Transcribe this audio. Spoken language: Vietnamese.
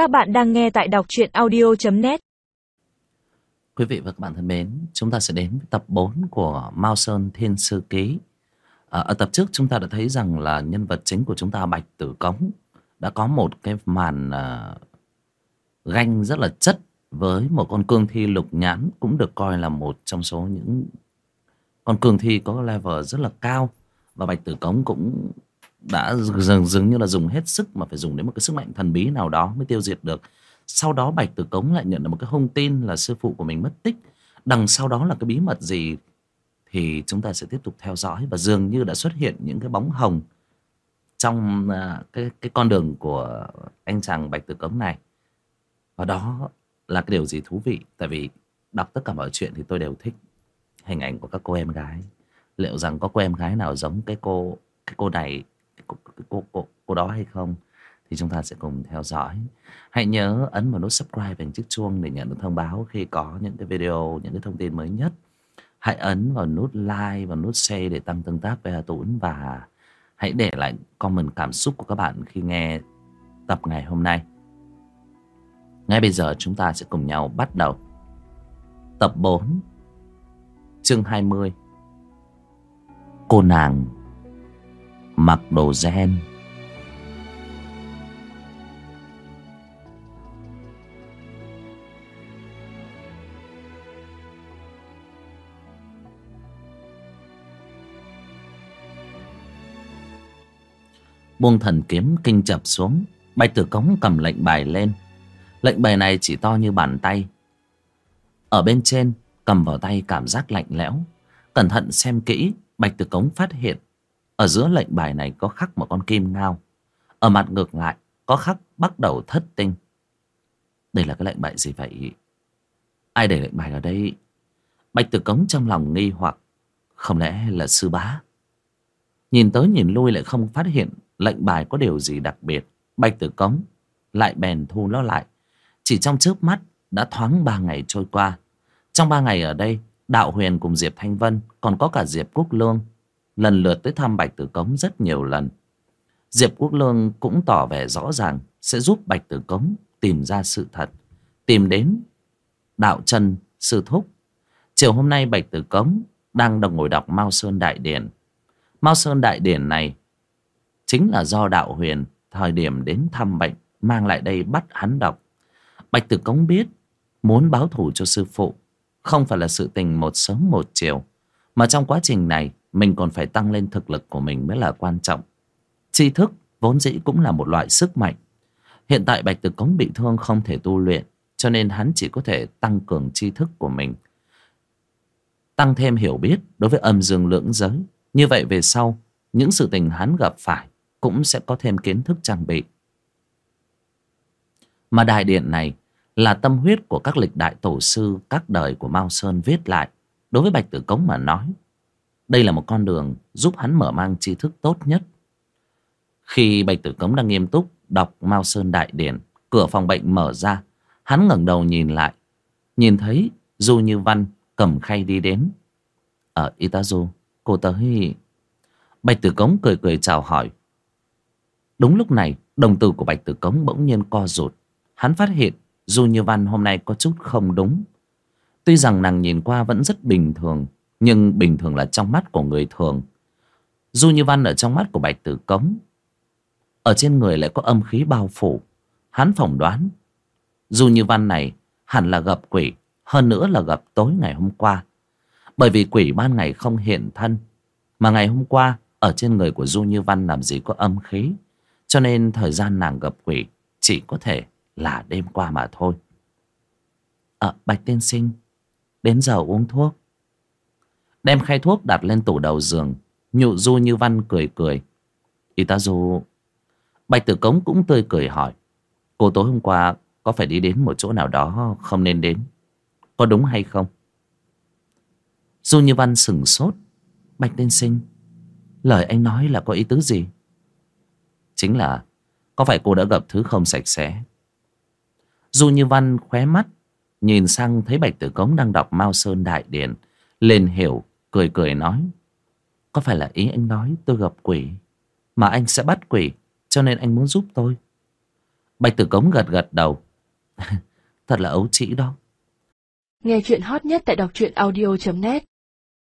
Các bạn đang nghe tại đọc truyện audio.net Quý vị và các bạn thân mến, chúng ta sẽ đến với tập 4 của Mao Sơn Thiên Sư Ký. À, ở tập trước chúng ta đã thấy rằng là nhân vật chính của chúng ta Bạch Tử Cống đã có một cái màn uh, ganh rất là chất với một con cương thi lục nhãn cũng được coi là một trong số những con cương thi có level rất là cao và Bạch Tử Cống cũng đã dường, dường như là dùng hết sức mà phải dùng đến một cái sức mạnh thần bí nào đó mới tiêu diệt được. Sau đó bạch tử cống lại nhận được một cái thông tin là sư phụ của mình mất tích. Đằng sau đó là cái bí mật gì thì chúng ta sẽ tiếp tục theo dõi và dường như đã xuất hiện những cái bóng hồng trong à, cái cái con đường của anh chàng bạch tử cống này. Và đó là cái điều gì thú vị tại vì đọc tất cả mọi chuyện thì tôi đều thích hình ảnh của các cô em gái. Liệu rằng có cô em gái nào giống cái cô cái cô này cô, cô, cô, cô đó hay không thì chúng ta sẽ cùng theo dõi. Hãy nhớ ấn vào nút subscribe và chiếc chuông để nhận được thông báo khi có những cái video những cái thông tin mới nhất. Hãy ấn vào nút like và nút share để tăng tương tác với Hà Tũng và hãy để lại comment cảm xúc của các bạn khi nghe tập ngày hôm nay. Ngay bây giờ chúng ta sẽ cùng nhau bắt đầu. Tập 4 chương 20 cô nàng mặc đồ gen. Buông thần kiếm kinh chập xuống bạch tử cống cầm lệnh bài lên. Lệnh bài này chỉ to như bàn tay. Ở bên trên, cầm vào tay cảm giác lạnh lẽo. Cẩn thận xem kỹ, bạch tử cống phát hiện ở giữa lệnh bài này có khắc một con kim ngao. Ở mặt ngược lại, có khắc bắt đầu thất tinh. Đây là cái lệnh bài gì vậy? Ai để lệnh bài ở đây? Bạch tử cống trong lòng nghi hoặc, không lẽ là sư bá? Nhìn tới nhìn lui lại không phát hiện lệnh bài có điều gì đặc biệt. Bạch tử cống lại bèn thu nó lại. Chỉ trong chớp mắt đã thoáng ba ngày trôi qua. Trong ba ngày ở đây, đạo huyền cùng diệp thanh vân, còn có cả diệp quốc lương lần lượt tới thăm bạch tử cống rất nhiều lần. Diệp quốc lương cũng tỏ vẻ rõ ràng sẽ giúp bạch tử cống tìm ra sự thật, tìm đến đạo chân sư thúc. Chiều hôm nay bạch tử cống đang đồng ngồi đọc mao sơn đại điển. Mao sơn đại điển này chính là do đạo huyền thời điểm đến thăm bệnh mang lại đây bắt hắn đọc. Bạch tử cống biết muốn báo thù cho sư phụ không phải là sự tình một sớm một chiều, mà trong quá trình này mình còn phải tăng lên thực lực của mình mới là quan trọng. Tri thức vốn dĩ cũng là một loại sức mạnh. Hiện tại bạch tử cống bị thương không thể tu luyện, cho nên hắn chỉ có thể tăng cường tri thức của mình. Tăng thêm hiểu biết đối với âm dương lưỡng giới. Như vậy về sau, những sự tình hắn gặp phải cũng sẽ có thêm kiến thức trang bị. Mà đại điện này là tâm huyết của các lịch đại tổ sư các đời của mao sơn viết lại. Đối với bạch tử cống mà nói đây là một con đường giúp hắn mở mang tri thức tốt nhất. Khi bạch tử cống đang nghiêm túc đọc mao sơn đại điển, cửa phòng bệnh mở ra, hắn ngẩng đầu nhìn lại. Nhìn thấy du như văn cầm khay đi đến. Ở itazu, cô tới. Bạch tử cống cười cười chào hỏi. Đúng lúc này, đồng tử của bạch tử cống bỗng nhiên co rụt. Hắn phát hiện du như văn hôm nay có chút không đúng. Tuy rằng nàng nhìn qua vẫn rất bình thường nhưng bình thường là trong mắt của người thường. Du như văn ở trong mắt của bạch tử cống. Ở trên người lại có âm khí bao phủ. Hắn phỏng đoán du như văn này hẳn là gặp quỷ hơn nữa là gặp tối ngày hôm qua. Bởi vì quỷ ban ngày không hiện thân mà ngày hôm qua ở trên người của du như văn làm gì có âm khí cho nên thời gian nàng gặp quỷ chỉ có thể là đêm qua mà thôi. À, bạch tiên sinh đến giờ uống thuốc đem khay thuốc đặt lên tủ đầu giường. Nhụ du như văn cười cười. Y tá du bạch tử cống cũng tươi cười hỏi. Cô tối hôm qua có phải đi đến một chỗ nào đó không nên đến? Có đúng hay không? Du như văn sửng sốt. Bạch tiên sinh, lời anh nói là có ý tứ gì? Chính là có phải cô đã gặp thứ không sạch sẽ? Du như văn khóe mắt, nhìn sang thấy bạch tử cống đang đọc mao sơn đại điển lên hiểu cười cười nói, có phải là ý anh nói tôi gặp quỷ mà anh sẽ bắt quỷ, cho nên anh muốn giúp tôi Bạch Tử Cống gật gật đầu. Thật là ấu trĩ đó. Nghe chuyện hot nhất tại đọc truyện audio.net